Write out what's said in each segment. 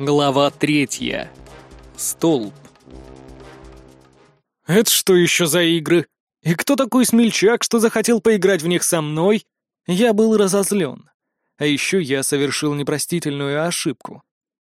Глава третья. Столб. «Это что еще за игры? И кто такой смельчак, что захотел поиграть в них со мной?» Я был разозлен. А еще я совершил непростительную ошибку.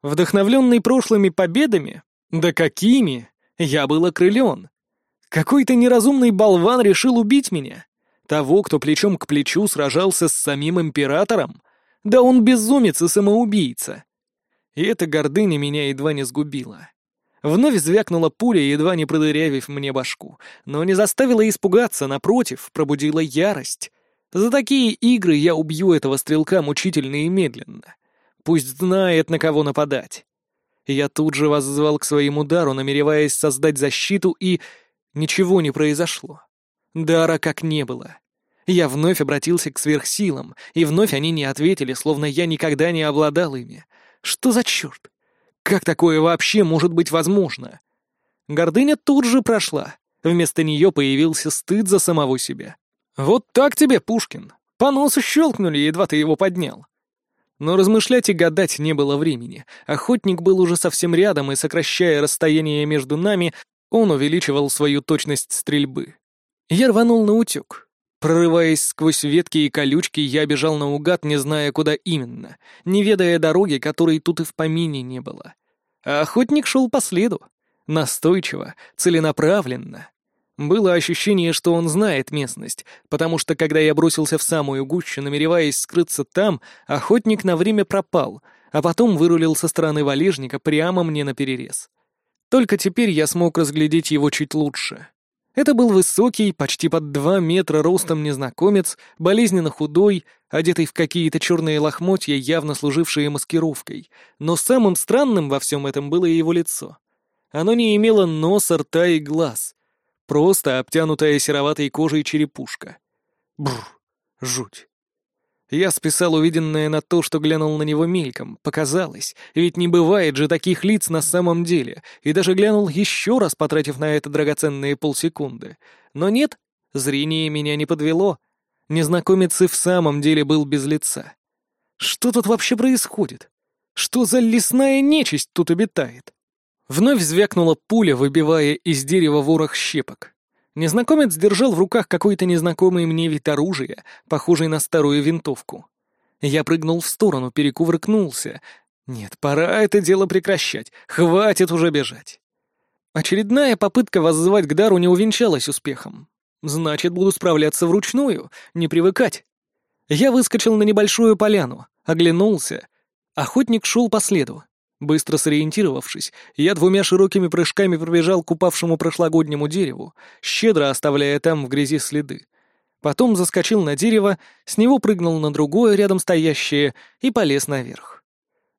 Вдохновленный прошлыми победами? Да какими? Я был окрылен. Какой-то неразумный болван решил убить меня. Того, кто плечом к плечу сражался с самим императором? Да он безумец и самоубийца. И эта гордыня меня едва не сгубила. Вновь звякнула пуля, едва не продырявив мне башку, но не заставила испугаться, напротив, пробудила ярость. За такие игры я убью этого стрелка мучительно и медленно. Пусть знает, на кого нападать. Я тут же воззвал к своему дару, намереваясь создать защиту, и... Ничего не произошло. Дара как не было. Я вновь обратился к сверхсилам, и вновь они не ответили, словно я никогда не обладал ими. Что за черт? Как такое вообще может быть возможно? Гордыня тут же прошла. Вместо нее появился стыд за самого себя. Вот так тебе, Пушкин. По носу щелкнули, едва ты его поднял. Но размышлять и гадать не было времени. Охотник был уже совсем рядом, и, сокращая расстояние между нами, он увеличивал свою точность стрельбы. Я рванул на утек. Прорываясь сквозь ветки и колючки, я бежал наугад, не зная, куда именно, не ведая дороги, которой тут и в помине не было. А охотник шел по следу. Настойчиво, целенаправленно. Было ощущение, что он знает местность, потому что, когда я бросился в самую гущу, намереваясь скрыться там, охотник на время пропал, а потом вырулил со стороны валежника прямо мне на перерез. Только теперь я смог разглядеть его чуть лучше. Это был высокий, почти под два метра ростом незнакомец, болезненно худой, одетый в какие-то черные лохмотья, явно служившие маскировкой. Но самым странным во всем этом было его лицо. Оно не имело носа, рта и глаз. Просто обтянутая сероватой кожей черепушка. Бррр, жуть. Я списал увиденное на то, что глянул на него мельком. Показалось, ведь не бывает же таких лиц на самом деле. И даже глянул еще раз, потратив на это драгоценные полсекунды. Но нет, зрение меня не подвело. Незнакомец и в самом деле был без лица. Что тут вообще происходит? Что за лесная нечисть тут обитает? Вновь звякнула пуля, выбивая из дерева ворох щепок. Незнакомец держал в руках какой-то незнакомый мне вид оружия, похожий на старую винтовку. Я прыгнул в сторону, перекувыркнулся. Нет, пора это дело прекращать, хватит уже бежать. Очередная попытка воззвать к дару не увенчалась успехом. Значит, буду справляться вручную, не привыкать. Я выскочил на небольшую поляну, оглянулся. Охотник шел по следу. Быстро сориентировавшись, я двумя широкими прыжками пробежал к упавшему прошлогоднему дереву, щедро оставляя там в грязи следы. Потом заскочил на дерево, с него прыгнул на другое, рядом стоящее, и полез наверх.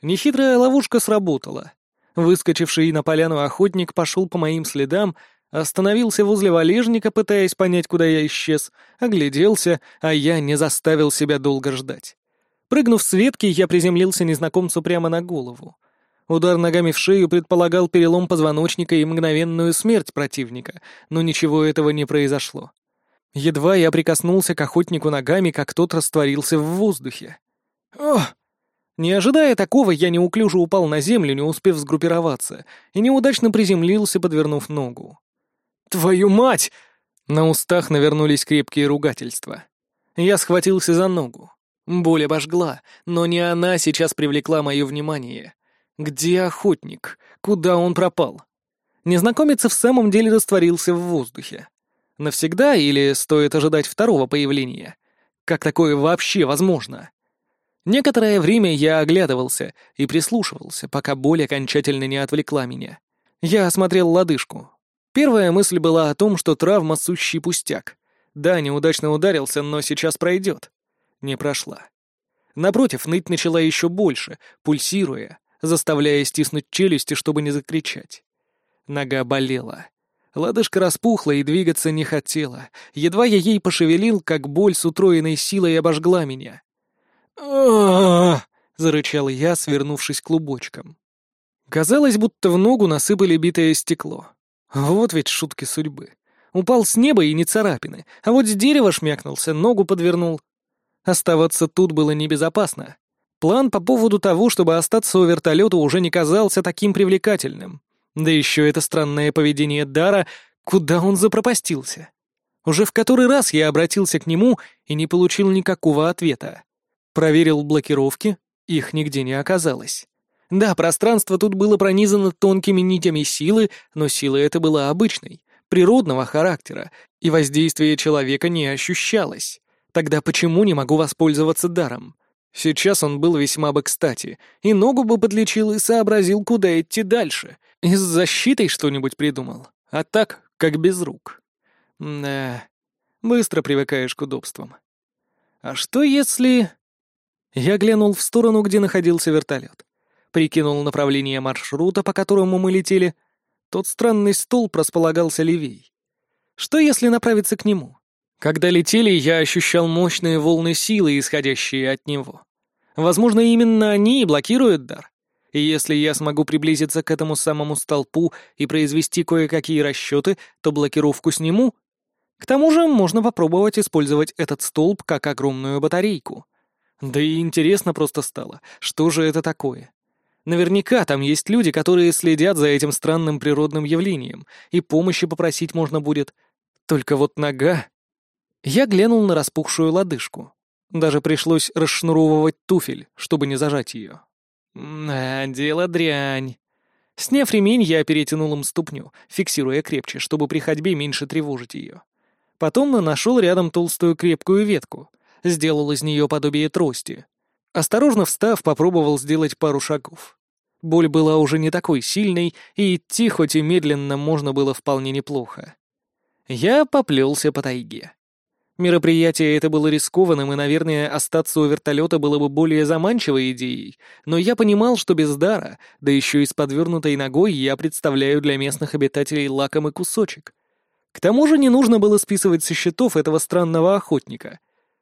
Нехитрая ловушка сработала. Выскочивший на поляну охотник пошел по моим следам, остановился возле валежника, пытаясь понять, куда я исчез, огляделся, а я не заставил себя долго ждать. Прыгнув с ветки, я приземлился незнакомцу прямо на голову. Удар ногами в шею предполагал перелом позвоночника и мгновенную смерть противника, но ничего этого не произошло. Едва я прикоснулся к охотнику ногами, как тот растворился в воздухе. Ох! Не ожидая такого, я неуклюже упал на землю, не успев сгруппироваться, и неудачно приземлился, подвернув ногу. «Твою мать!» На устах навернулись крепкие ругательства. Я схватился за ногу. Боль обожгла, но не она сейчас привлекла мое внимание. Где охотник? Куда он пропал? Незнакомец в самом деле растворился в воздухе. Навсегда или стоит ожидать второго появления? Как такое вообще возможно? Некоторое время я оглядывался и прислушивался, пока боль окончательно не отвлекла меня. Я осмотрел лодыжку. Первая мысль была о том, что травма — сущий пустяк. Да, неудачно ударился, но сейчас пройдет. Не прошла. Напротив, ныть начала еще больше, пульсируя, заставляя стиснуть челюсти, чтобы не закричать. Нога болела. Лодыжка распухла и двигаться не хотела. Едва я ей пошевелил, как боль с утроенной силой обожгла меня. зарычал я, свернувшись клубочком. Казалось, будто в ногу насыпали битое стекло. Вот ведь шутки судьбы. Упал с неба и не царапины, а вот с дерева шмякнулся, ногу подвернул. Оставаться тут было небезопасно. План по поводу того, чтобы остаться у вертолета, уже не казался таким привлекательным. Да еще это странное поведение Дара, куда он запропастился. Уже в который раз я обратился к нему и не получил никакого ответа. Проверил блокировки, их нигде не оказалось. Да, пространство тут было пронизано тонкими нитями силы, но сила эта была обычной, природного характера, и воздействие человека не ощущалось. Тогда почему не могу воспользоваться даром? Сейчас он был весьма бы кстати, и ногу бы подлечил и сообразил, куда идти дальше. И с защитой что-нибудь придумал. А так, как без рук. Да, быстро привыкаешь к удобствам. А что если... Я глянул в сторону, где находился вертолет. Прикинул направление маршрута, по которому мы летели. Тот странный столб располагался левей. Что если направиться к нему? Когда летели, я ощущал мощные волны силы, исходящие от него. Возможно, именно они и блокируют дар. И если я смогу приблизиться к этому самому столпу и произвести кое-какие расчеты, то блокировку сниму. К тому же можно попробовать использовать этот столб как огромную батарейку. Да и интересно просто стало, что же это такое. Наверняка там есть люди, которые следят за этим странным природным явлением, и помощи попросить можно будет. Только вот нога... Я глянул на распухшую лодыжку. Даже пришлось расшнуровывать туфель, чтобы не зажать ее. А, дело дрянь. Сняв ремень, я перетянул им ступню, фиксируя крепче, чтобы при ходьбе меньше тревожить ее. Потом нашел рядом толстую крепкую ветку, сделал из нее подобие трости. Осторожно встав, попробовал сделать пару шагов. Боль была уже не такой сильной, и идти хоть и медленно можно было вполне неплохо. Я поплелся по тайге. Мероприятие это было рискованным, и, наверное, остаться у вертолета было бы более заманчивой идеей, но я понимал, что без дара, да еще и с подвернутой ногой, я представляю для местных обитателей лакомый кусочек. К тому же не нужно было списывать со счетов этого странного охотника.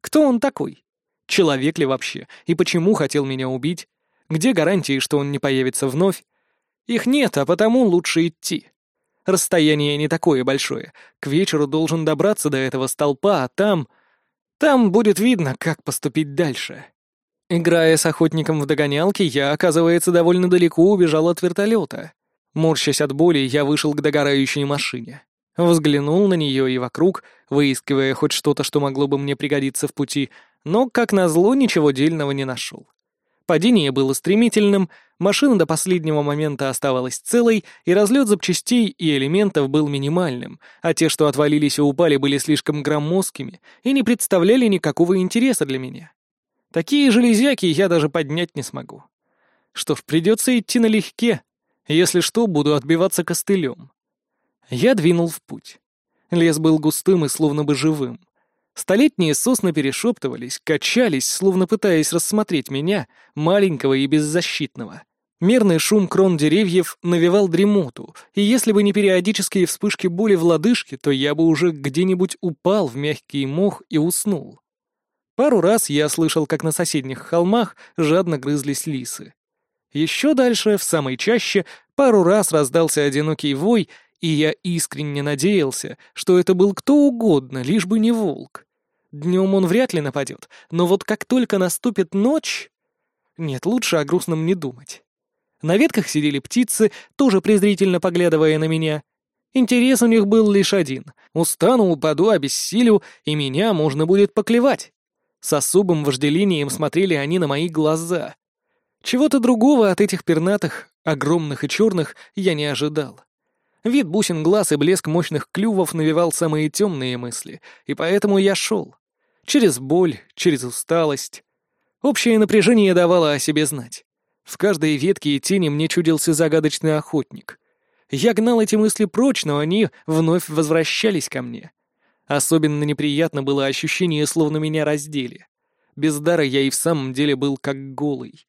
Кто он такой? Человек ли вообще? И почему хотел меня убить? Где гарантии, что он не появится вновь? Их нет, а потому лучше идти. Расстояние не такое большое. К вечеру должен добраться до этого столпа, а там... Там будет видно, как поступить дальше. Играя с охотником в догонялки, я, оказывается, довольно далеко убежал от вертолета. Морщась от боли, я вышел к догорающей машине. Взглянул на нее и вокруг, выискивая хоть что-то, что могло бы мне пригодиться в пути, но, как назло, ничего дельного не нашел. Падение было стремительным, машина до последнего момента оставалась целой, и разлет запчастей и элементов был минимальным, а те, что отвалились и упали, были слишком громоздкими и не представляли никакого интереса для меня. Такие железяки я даже поднять не смогу. Что ж, придется идти налегке. Если что, буду отбиваться костылем. Я двинул в путь. Лес был густым и словно бы живым. Столетние сосны перешептывались, качались, словно пытаясь рассмотреть меня, маленького и беззащитного. Мерный шум крон деревьев навевал дремоту, и если бы не периодические вспышки боли в лодыжке, то я бы уже где-нибудь упал в мягкий мох и уснул. Пару раз я слышал, как на соседних холмах жадно грызлись лисы. Еще дальше, в самой чаще, пару раз раздался одинокий вой, и я искренне надеялся, что это был кто угодно, лишь бы не волк. Днем он вряд ли нападет, но вот как только наступит ночь... Нет, лучше о грустном не думать. На ветках сидели птицы, тоже презрительно поглядывая на меня. Интерес у них был лишь один. Устану, упаду, обессилю, и меня можно будет поклевать. С особым вожделением смотрели они на мои глаза. Чего-то другого от этих пернатых, огромных и черных, я не ожидал. Вид бусин глаз и блеск мощных клювов навевал самые темные мысли, и поэтому я шел. Через боль, через усталость. Общее напряжение давало о себе знать. В каждой ветке и тени мне чудился загадочный охотник. Я гнал эти мысли прочь, но они вновь возвращались ко мне. Особенно неприятно было ощущение, словно меня раздели. Без дара я и в самом деле был как голый.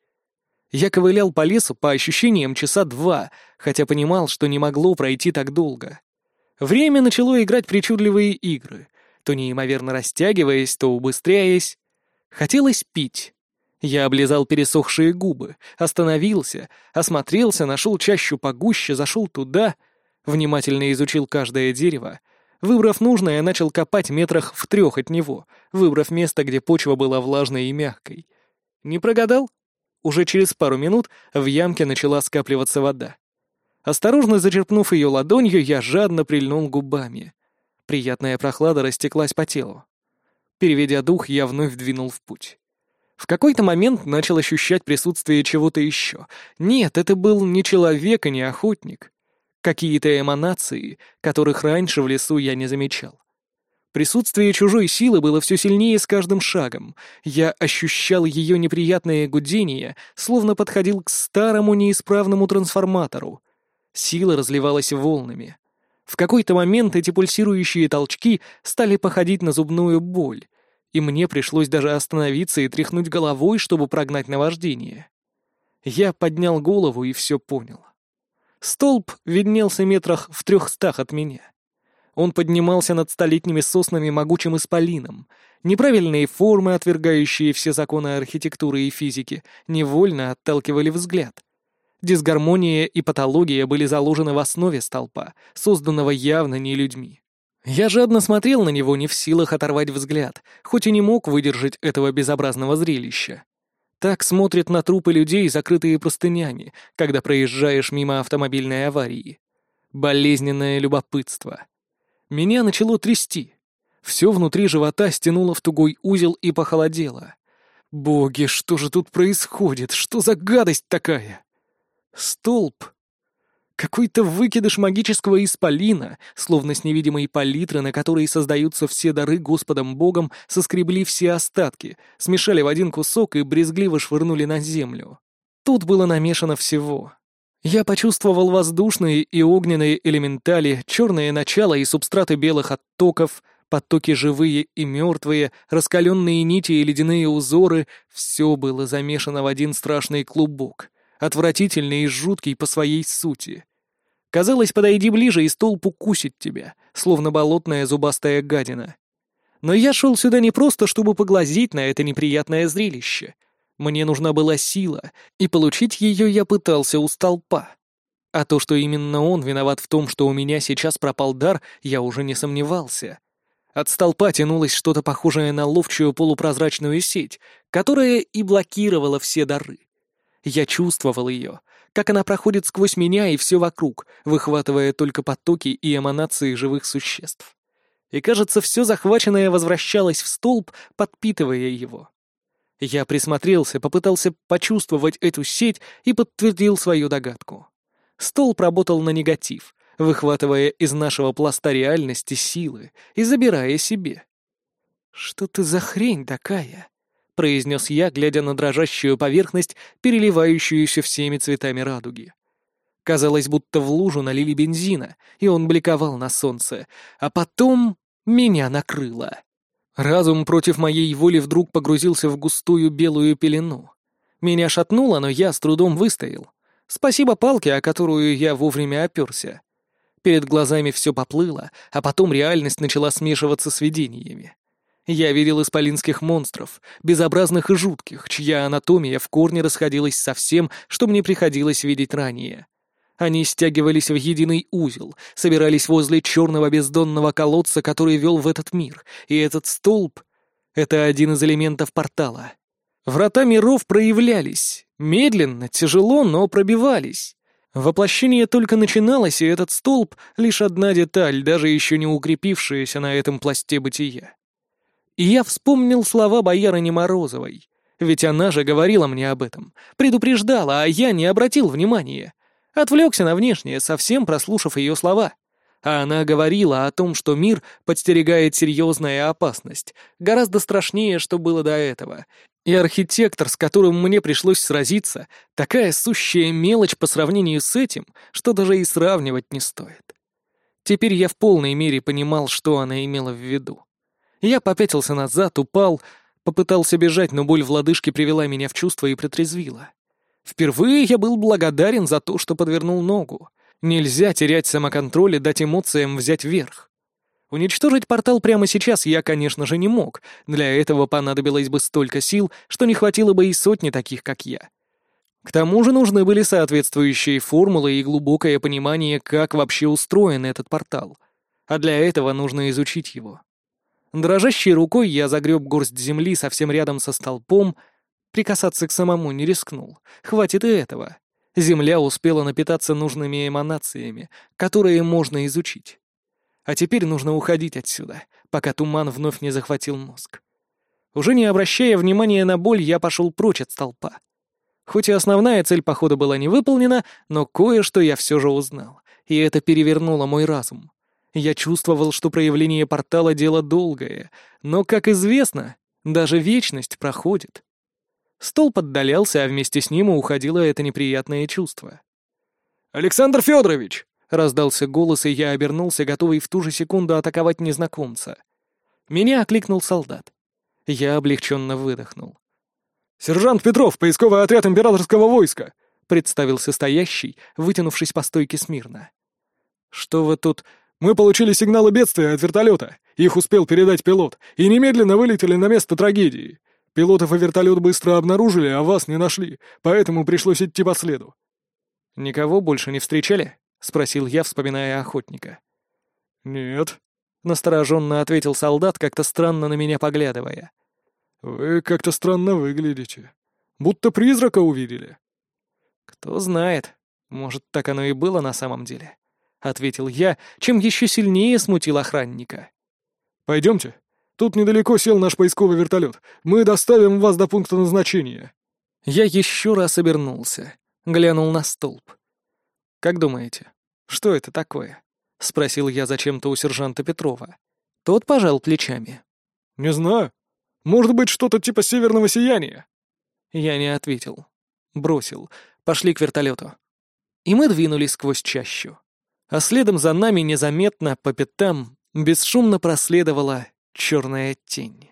Я ковылял по лесу, по ощущениям, часа два, хотя понимал, что не могло пройти так долго. Время начало играть причудливые игры, то неимоверно растягиваясь, то убыстряясь. Хотелось пить. Я облизал пересохшие губы, остановился, осмотрелся, нашел чащу погуще, зашел туда, внимательно изучил каждое дерево. Выбрав нужное, начал копать метрах в трех от него, выбрав место, где почва была влажной и мягкой. Не прогадал? Уже через пару минут в ямке начала скапливаться вода. Осторожно зачерпнув ее ладонью, я жадно прильнул губами. Приятная прохлада растеклась по телу. Переведя дух, я вновь двинул в путь. В какой-то момент начал ощущать присутствие чего-то еще. Нет, это был не человек и не охотник. Какие-то эманации, которых раньше в лесу я не замечал. Присутствие чужой силы было все сильнее с каждым шагом. Я ощущал ее неприятное гудение, словно подходил к старому неисправному трансформатору. Сила разливалась волнами. В какой-то момент эти пульсирующие толчки стали походить на зубную боль, и мне пришлось даже остановиться и тряхнуть головой, чтобы прогнать наваждение. Я поднял голову и все понял. Столб виднелся метрах в трехстах от меня. Он поднимался над столетними соснами могучим исполином. Неправильные формы, отвергающие все законы архитектуры и физики, невольно отталкивали взгляд. Дисгармония и патология были заложены в основе столпа, созданного явно не людьми. Я жадно смотрел на него, не в силах оторвать взгляд, хоть и не мог выдержать этого безобразного зрелища. Так смотрят на трупы людей, закрытые простынями, когда проезжаешь мимо автомобильной аварии. Болезненное любопытство. Меня начало трясти. Все внутри живота стянуло в тугой узел и похолодело. Боги, что же тут происходит? Что за гадость такая? Столб. Какой-то выкидыш магического исполина, словно с невидимой палитры, на которой создаются все дары Господом Богом, соскребли все остатки, смешали в один кусок и брезгливо швырнули на землю. Тут было намешано всего. Я почувствовал воздушные и огненные элементали, черные начала и субстраты белых оттоков, потоки живые и мертвые, раскаленные нити и ледяные узоры — все было замешано в один страшный клубок, отвратительный и жуткий по своей сути. Казалось, подойди ближе, и столб укусит тебя, словно болотная зубастая гадина. Но я шел сюда не просто, чтобы поглазеть на это неприятное зрелище — мне нужна была сила, и получить ее я пытался у столпа. А то, что именно он виноват в том, что у меня сейчас пропал дар, я уже не сомневался. От столпа тянулось что-то похожее на ловчую полупрозрачную сеть, которая и блокировала все дары. Я чувствовал ее, как она проходит сквозь меня и все вокруг, выхватывая только потоки и эманации живых существ. И кажется, все захваченное возвращалось в столб, подпитывая его. Я присмотрелся, попытался почувствовать эту сеть и подтвердил свою догадку. Столб работал на негатив, выхватывая из нашего пласта реальности силы и забирая себе. «Что ты за хрень такая?» — произнес я, глядя на дрожащую поверхность, переливающуюся всеми цветами радуги. Казалось, будто в лужу налили бензина, и он бликовал на солнце, а потом меня накрыло. Разум против моей воли вдруг погрузился в густую белую пелену. Меня шатнуло, но я с трудом выстоял. Спасибо палке, о которую я вовремя оперся. Перед глазами все поплыло, а потом реальность начала смешиваться с видениями. Я видел исполинских монстров, безобразных и жутких, чья анатомия в корне расходилась со всем, что мне приходилось видеть ранее. Они стягивались в единый узел, собирались возле черного бездонного колодца, который вел в этот мир, и этот столб — это один из элементов портала. Врата миров проявлялись, медленно, тяжело, но пробивались. Воплощение только начиналось, и этот столб — лишь одна деталь, даже еще не укрепившаяся на этом пласте бытия. И я вспомнил слова боярыни Морозовой, ведь она же говорила мне об этом, предупреждала, а я не обратил внимания. Отвлекся на внешнее, совсем прослушав ее слова. А она говорила о том, что мир подстерегает серьезная опасность, гораздо страшнее, что было до этого. И архитектор, с которым мне пришлось сразиться, такая сущая мелочь по сравнению с этим, что даже и сравнивать не стоит. Теперь я в полной мере понимал, что она имела в виду. Я попятился назад, упал, попытался бежать, но боль в лодыжке привела меня в чувство и протрезвила. Впервые я был благодарен за то, что подвернул ногу. Нельзя терять самоконтроль и дать эмоциям взять верх. Уничтожить портал прямо сейчас я, конечно же, не мог. Для этого понадобилось бы столько сил, что не хватило бы и сотни таких, как я. К тому же нужны были соответствующие формулы и глубокое понимание, как вообще устроен этот портал. А для этого нужно изучить его. Дрожащей рукой я загреб горсть земли совсем рядом со столпом, Прикасаться к самому не рискнул. Хватит и этого. Земля успела напитаться нужными эманациями, которые можно изучить. А теперь нужно уходить отсюда, пока туман вновь не захватил мозг. Уже не обращая внимания на боль, я пошел прочь от столпа. Хоть и основная цель похода была не выполнена, но кое-что я все же узнал, и это перевернуло мой разум. Я чувствовал, что проявление портала — дело долгое, но, как известно, даже вечность проходит. Столб отдалялся, а вместе с ним уходило это неприятное чувство. «Александр Федорович!» — раздался голос, и я обернулся, готовый в ту же секунду атаковать незнакомца. Меня окликнул солдат. Я облегченно выдохнул. «Сержант Петров, поисковый отряд императорского войска!» — представился стоящий, вытянувшись по стойке смирно. «Что вы тут...» «Мы получили сигналы бедствия от вертолета. Их успел передать пилот, и немедленно вылетели на место трагедии. Пилотов и вертолет быстро обнаружили, а вас не нашли, поэтому пришлось идти по следу». «Никого больше не встречали?» — спросил я, вспоминая охотника. «Нет», — настороженно ответил солдат, как-то странно на меня поглядывая. «Вы как-то странно выглядите. Будто призрака увидели». «Кто знает. Может, так оно и было на самом деле», — ответил я, чем еще сильнее смутил охранника. «Пойдемте. Тут недалеко сел наш поисковый вертолет. Мы доставим вас до пункта назначения». Я еще раз обернулся, глянул на столб. «Как думаете, что это такое?» — спросил я зачем-то у сержанта Петрова. Тот пожал плечами. «Не знаю. Может быть, что-то типа северного сияния?» Я не ответил. Бросил. Пошли к вертолету. И мы двинулись сквозь чащу. А следом за нами незаметно, по пятам, бесшумно проследовала черная тень.